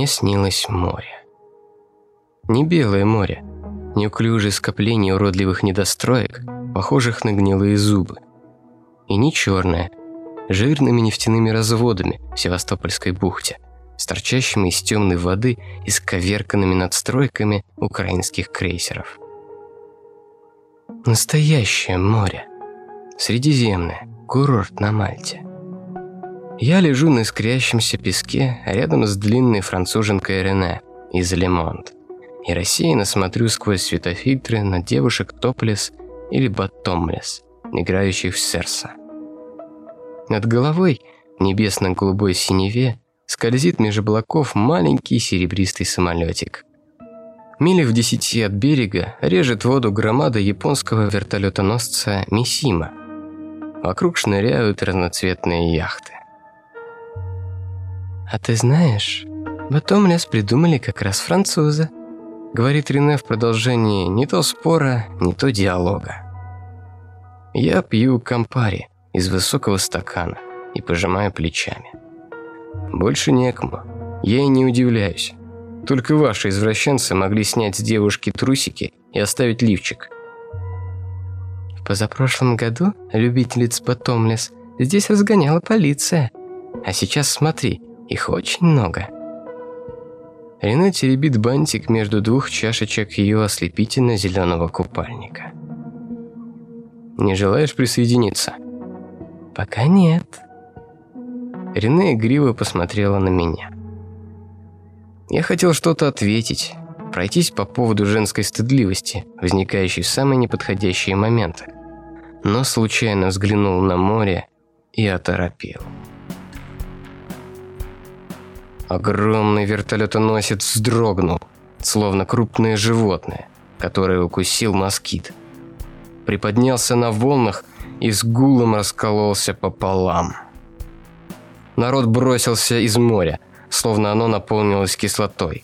Мне снилось море. Не белое море, неуклюжее скопление уродливых недостроек, похожих на гнилые зубы. И не черное, жирными нефтяными разводами в Севастопольской бухте, с торчащими из темной воды и сковерканными надстройками украинских крейсеров. Настоящее море. Средиземное, курорт на Мальте. Я лежу на искрящемся песке рядом с длинной француженкой Рене из Лемонт и рассеянно смотрю сквозь светофильтры на девушек топлес или баттомлес, играющих в серса. Над головой, небесно-голубой синеве, скользит меж облаков маленький серебристый самолетик. Милях в десяти от берега режет воду громада японского вертолетоносца «Мисима». Вокруг шныряют разноцветные яхты. «А ты знаешь, Батомлес придумали как раз французы», говорит Рене в продолжении не то спора, не то диалога. Я пью кампари из высокого стакана и пожимаю плечами. Больше некому. Я и не удивляюсь. Только ваши извращенцы могли снять с девушки трусики и оставить лифчик. В позапрошлом году любительниц Батомлес здесь разгоняла полиция. А сейчас смотри, их очень много. Рена теребит бантик между двух чашечек ее ослепительно-зеленого купальника. «Не желаешь присоединиться?» «Пока нет». Рене игриво посмотрела на меня. Я хотел что-то ответить, пройтись по поводу женской стыдливости, возникающей в самые неподходящие моменты. Но случайно взглянул на море и оторопел. Огромный вертолетоносец вздрогнул, словно крупное животное, которое укусил москит. Приподнялся на волнах и с гулом раскололся пополам. Народ бросился из моря, словно оно наполнилось кислотой.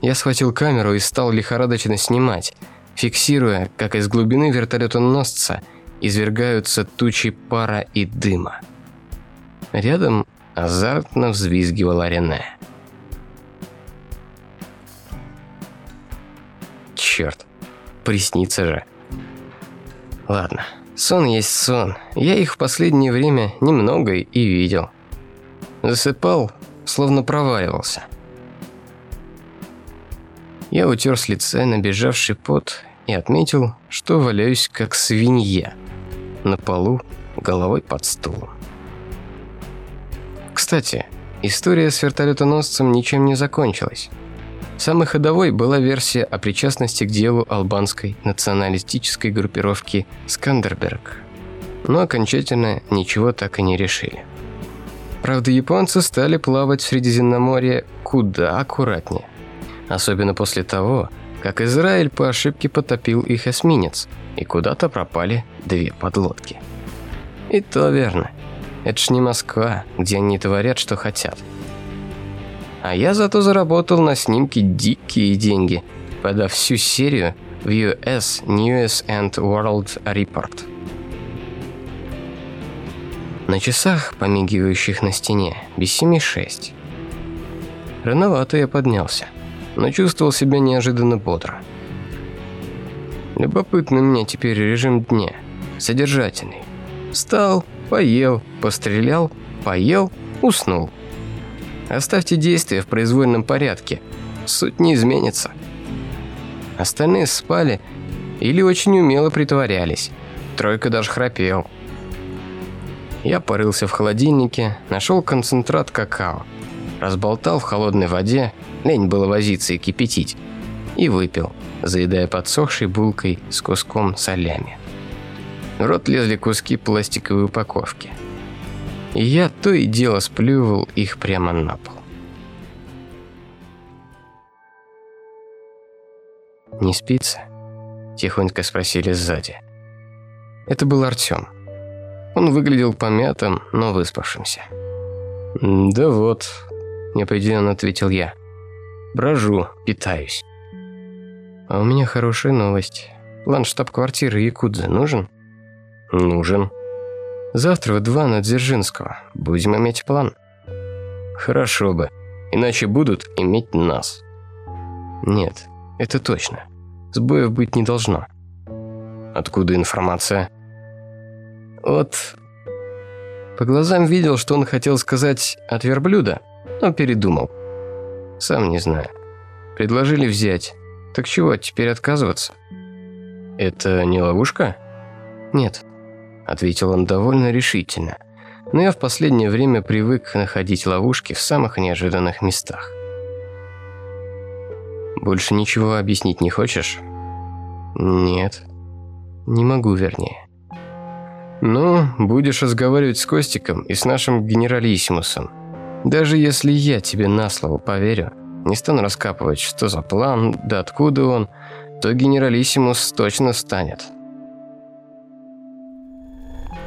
Я схватил камеру и стал лихорадочно снимать, фиксируя, как из глубины вертолетоносца извергаются тучи пара и дыма. Рядом Азартно взвизгивала Рене. Черт, приснится же. Ладно, сон есть сон. Я их в последнее время немного и видел. Засыпал, словно проваливался. Я утер с лица набежавший пот и отметил, что валяюсь как свинья на полу головой под стулом. Кстати, история с вертолетоносцем ничем не закончилась. Самой ходовой была версия о причастности к делу албанской националистической группировки «Скандерберг». Но окончательно ничего так и не решили. Правда, японцы стали плавать в Средиземноморье куда аккуратнее. Особенно после того, как Израиль по ошибке потопил их эсминец, и куда-то пропали две подлодки. И то верно – это ж не Москва, где они творят, что хотят. А я зато заработал на снимке дикие деньги, подав всю серию в US News and World Report. На часах, помигивающих на стене, без семи шесть. Рановато я поднялся, но чувствовал себя неожиданно бодро. Любопытный меня теперь режим дня, содержательный. Встал, Поел, пострелял, поел, уснул. Оставьте действия в произвольном порядке. Суть не изменится. Остальные спали или очень умело притворялись. Тройка даже храпел. Я порылся в холодильнике, нашел концентрат какао, разболтал в холодной воде, лень было возиться и кипятить, и выпил, заедая подсохшей булкой с куском солями. В рот лезли куски пластиковой упаковки. И я то и дело сплювал их прямо на пол. «Не спится?» – тихонько спросили сзади. Это был Артем. Он выглядел помятым, но выспавшимся. «Да вот», – неопределенно ответил я. «Брожу, питаюсь». «А у меня хорошая новость. План штаб-квартиры Якудзы нужен?» «Нужен». «Завтра в два на Дзержинского. Будем иметь план». «Хорошо бы. Иначе будут иметь нас». «Нет, это точно. Сбоев быть не должно». «Откуда информация?» «От по глазам видел, что он хотел сказать «от верблюда», но передумал. Сам не знаю. Предложили взять. Так чего, теперь отказываться? «Это не ловушка?» «Нет», – ответил он довольно решительно. «Но я в последнее время привык находить ловушки в самых неожиданных местах». «Больше ничего объяснить не хочешь?» «Нет. Не могу, вернее». «Ну, будешь разговаривать с Костиком и с нашим генералиссимусом. Даже если я тебе на слово поверю, не стану раскапывать, что за план, да откуда он, то генералиссимус точно станет».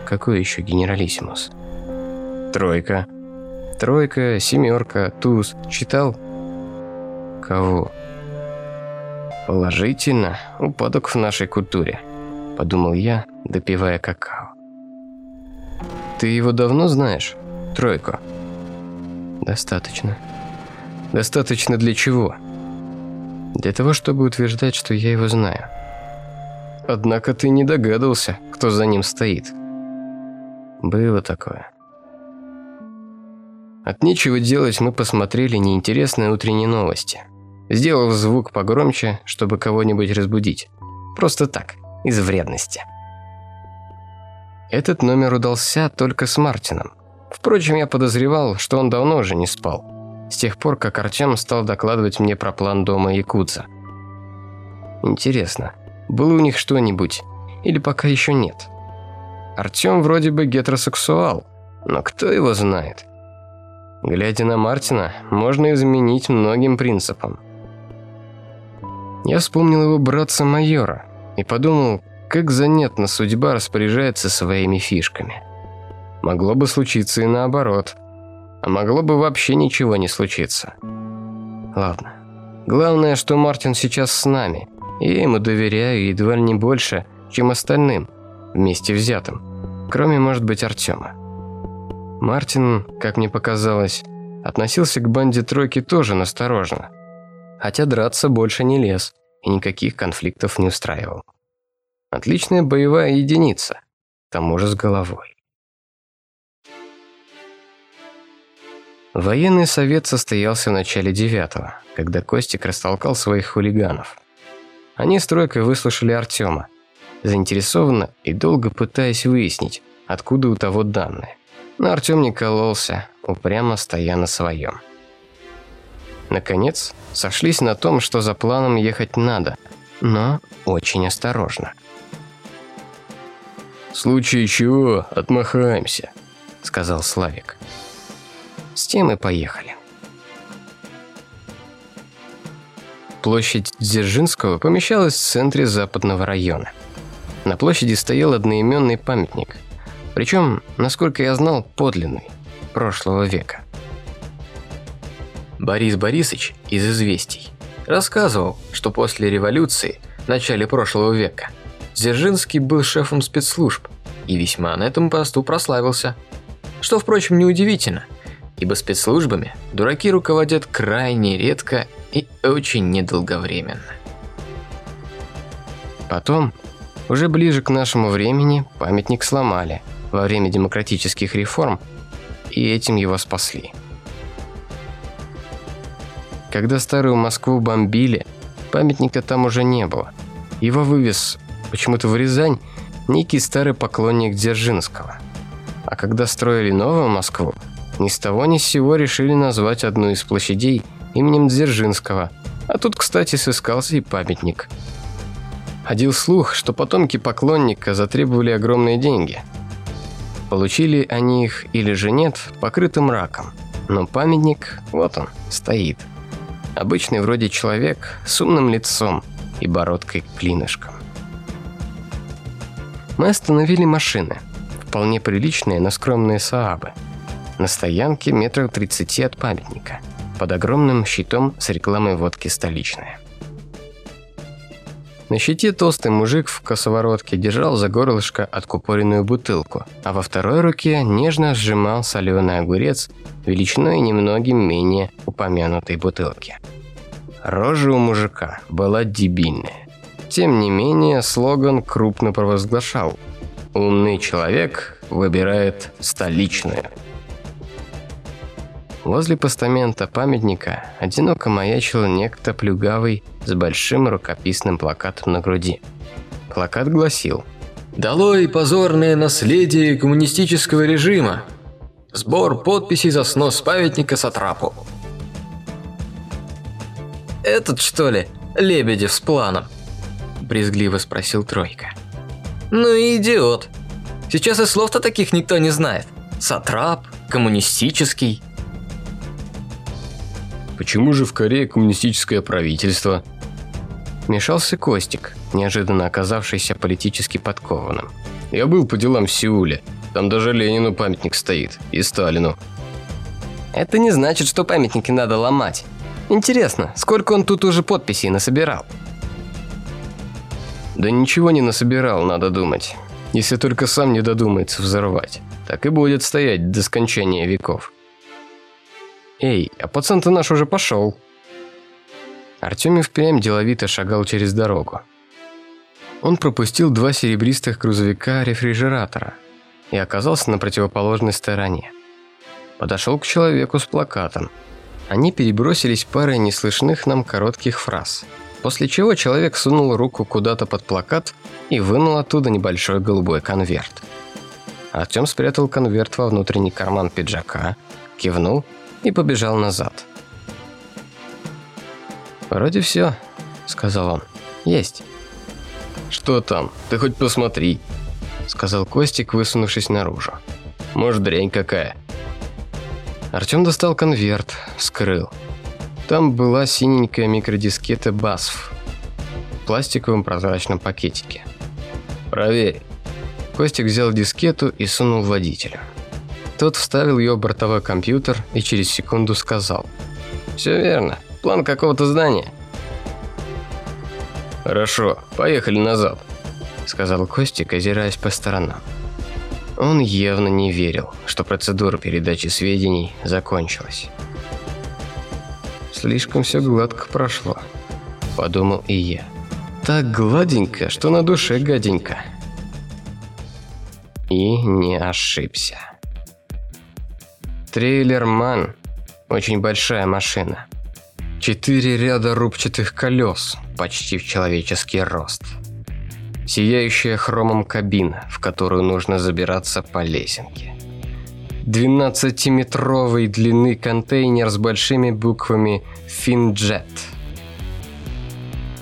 «Какой еще генералиссимус?» «Тройка». «Тройка, семерка, туз. Читал?» «Кого?» «Положительно, упадок в нашей культуре», – подумал я, допивая какао. Ты его давно знаешь? Тройку. Достаточно. Достаточно для чего? Для того, чтобы утверждать, что я его знаю. Однако ты не догадывался, кто за ним стоит. Было такое. От нечего делать мы посмотрели неинтересные утренние новости. Сделав звук погромче, чтобы кого-нибудь разбудить. Просто так, из вредности. Этот номер удался только с Мартином. Впрочем, я подозревал, что он давно уже не спал. С тех пор, как Артем стал докладывать мне про план дома Якутса. Интересно, было у них что-нибудь? Или пока еще нет? Артем вроде бы гетеросексуал, но кто его знает? Глядя на Мартина, можно изменить многим принципам. Я вспомнил его братца-майора и подумал, как занятно судьба распоряжается своими фишками. Могло бы случиться и наоборот. А могло бы вообще ничего не случиться. Ладно. Главное, что Мартин сейчас с нами. И я ему доверяю едва ли не больше, чем остальным, вместе взятым. Кроме, может быть, Артема. Мартин, как мне показалось, относился к банде тройки тоже настороженно. Хотя драться больше не лез и никаких конфликтов не устраивал. Отличная боевая единица, к тому же с головой. Военный совет состоялся в начале девятого, когда Костик растолкал своих хулиганов. Они с тройкой выслушали Артема, заинтересованно и долго пытаясь выяснить, откуда у того данные. Но Артем не кололся, упрямо стоя на своем. Наконец, сошлись на том, что за планом ехать надо, но очень осторожно – «В случае чего, отмахаемся», — сказал Славик. С тем и поехали. Площадь Дзержинского помещалась в центре западного района. На площади стоял одноименный памятник. Причем, насколько я знал, подлинный, прошлого века. Борис Борисович из «Известий» рассказывал, что после революции, в начале прошлого века, Дзержинский был шефом спецслужб и весьма на этом посту прославился. Что, впрочем, неудивительно, ибо спецслужбами дураки руководят крайне редко и очень недолговременно. Потом, уже ближе к нашему времени, памятник сломали во время демократических реформ, и этим его спасли. Когда старую Москву бомбили, памятника там уже не было. Его вывез почему-то в Рязань некий старый поклонник Дзержинского. А когда строили новую Москву, ни с того ни с сего решили назвать одну из площадей именем Дзержинского. А тут, кстати, сыскался и памятник. Ходил слух, что потомки поклонника затребовали огромные деньги. Получили они их или же нет, покрытым раком. Но памятник, вот он, стоит. Обычный вроде человек с умным лицом и бородкой клинышком. Мы остановили машины, вполне приличные, но скромные Саабы, на стоянке метров 30 от памятника, под огромным щитом с рекламой водки «Столичная». На щите толстый мужик в косоворотке держал за горлышко откупоренную бутылку, а во второй руке нежно сжимал соленый огурец величиной немногим менее упомянутой бутылки. Рожа у мужика была дебильная. Тем не менее, слоган крупно провозглашал «Умный человек выбирает столичную». Возле постамента памятника одиноко маячил некто плюгавый с большим рукописным плакатом на груди. Плакат гласил «Долой позорное наследие коммунистического режима! Сбор подписей за снос памятника Сатрапу!» «Этот, что ли, Лебедев с планом?» – брезгливо спросил Тройка. «Ну и идиот. Сейчас и слов-то таких никто не знает. Сатрап, коммунистический». Почему же в Корее коммунистическое правительство? Мешался Костик, неожиданно оказавшийся политически подкованным. Я был по делам в Сеуле. Там даже Ленину памятник стоит. И Сталину. Это не значит, что памятники надо ломать. Интересно, сколько он тут уже подписей насобирал? Да ничего не насобирал, надо думать. Если только сам не додумается взорвать. Так и будет стоять до скончания веков. «Эй, а пацан-то наш уже пошел!» Артем и впрямь деловито шагал через дорогу. Он пропустил два серебристых грузовика-рефрижератора и оказался на противоположной стороне. Подошел к человеку с плакатом. Они перебросились парой неслышных нам коротких фраз, после чего человек сунул руку куда-то под плакат и вынул оттуда небольшой голубой конверт. Артем спрятал конверт во внутренний карман пиджака, кивнул и побежал назад. «Вроде все», — сказал он. «Есть». «Что там? Ты хоть посмотри», — сказал Костик, высунувшись наружу. «Может, дрянь какая?» Артем достал конверт, скрыл. Там была синенькая микродискета BASF в пластиковом прозрачном пакетике. «Проверь». Костик взял дискету и сунул водителю. Тот вставил ее в бортовой компьютер и через секунду сказал. «Все верно. План какого-то здания». «Хорошо, поехали назад», – сказал Костик, озираясь по сторонам. Он явно не верил, что процедура передачи сведений закончилась. «Слишком все гладко прошло», – подумал и я. «Так гладенько, что на душе гаденько». И не ошибся. Трейлерман – очень большая машина. Четыре ряда рубчатых колес, почти в человеческий рост. Сияющая хромом кабина, в которую нужно забираться по лесенке. 12-метровой длины контейнер с большими буквами «Финджет».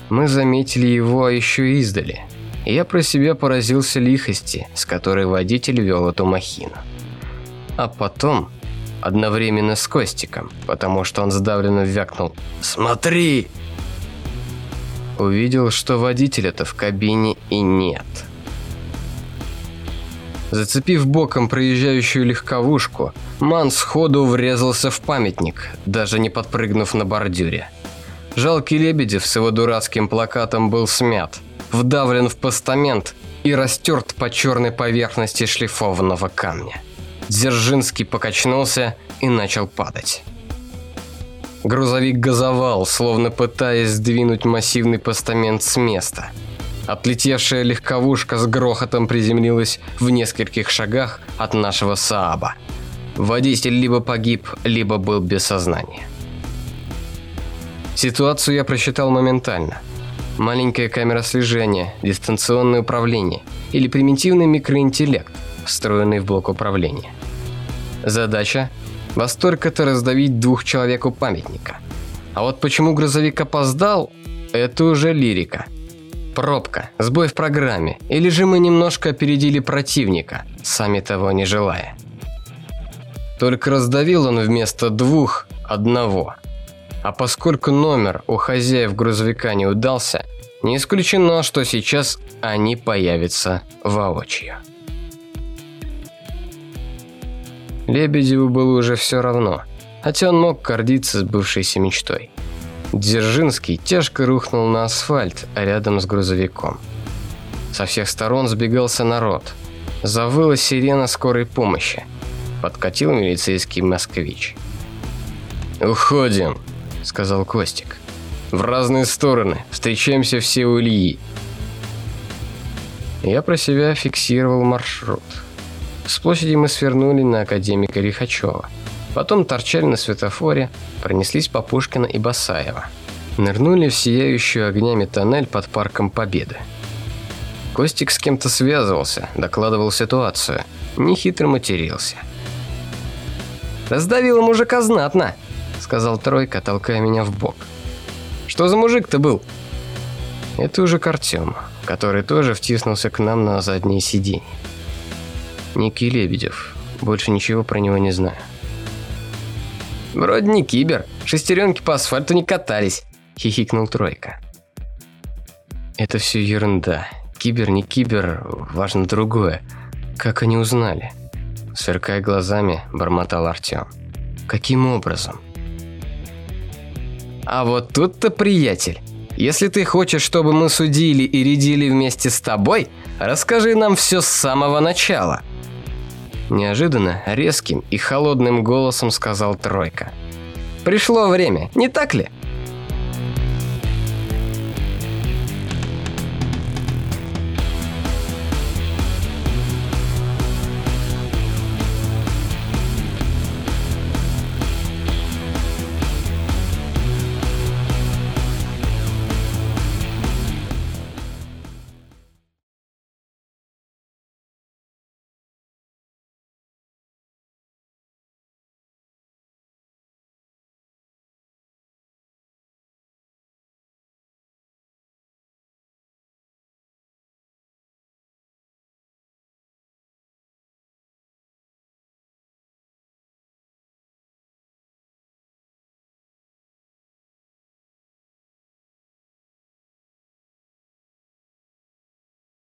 Мы заметили его еще издали, и я про себя поразился лихости, с которой водитель вел эту махину. А потом одновременно с Костиком, потому что он сдавленно вякнул «Смотри!». Увидел, что водителя-то в кабине и нет. Зацепив боком проезжающую легковушку, Ман сходу врезался в памятник, даже не подпрыгнув на бордюре. Жалкий Лебедев с его дурацким плакатом был смят, вдавлен в постамент и растерт по черной поверхности шлифованного камня. Дзержинский покачнулся и начал падать. Грузовик газовал, словно пытаясь сдвинуть массивный постамент с места. Отлетевшая легковушка с грохотом приземлилась в нескольких шагах от нашего Сааба. Водитель либо погиб, либо был без сознания. Ситуацию я просчитал моментально. Маленькая камера слежения, дистанционное управление или примитивный микроинтеллект – встроенный в блок управления. Задача – восторг это раздавить двух человек у памятника. А вот почему грузовик опоздал – это уже лирика. Пробка, сбой в программе, или же мы немножко опередили противника, сами того не желая. Только раздавил он вместо двух одного. А поскольку номер у хозяев грузовика не удался, не исключено, что сейчас они появятся воочию. Лебедеву было уже все равно, хотя он мог гордиться сбывшейся мечтой. Дзержинский тяжко рухнул на асфальт рядом с грузовиком. Со всех сторон сбегался народ. Завыла сирена скорой помощи. Подкатил милицейский москвич. «Уходим», — сказал Костик. «В разные стороны. Встречаемся все у Ильи». Я про себя фиксировал маршрут. С площади мы свернули на академика Лихачева. Потом торчали на светофоре, пронеслись по Пушкина и Басаева. Нырнули в сияющую огнями тоннель под парком Победы. Костик с кем-то связывался, докладывал ситуацию. Нехитро матерился. «Раздавила мужика знатно», — сказал Тройка, толкая меня в бок. «Что за мужик-то был?» Это уже к Артему, который тоже втиснулся к нам на заднее сиденье. Никий Лебедев. Больше ничего про него не знаю. «Вроде не кибер. Шестеренки по асфальту не катались», – хихикнул Тройка. «Это все ерунда. Кибер, не кибер, важно другое. Как они узнали?» Сверкая глазами, бормотал Артем. «Каким образом?» «А вот тут-то, приятель, если ты хочешь, чтобы мы судили и рядили вместе с тобой, расскажи нам все с самого начала». Неожиданно резким и холодным голосом сказал Тройка. «Пришло время, не так ли?»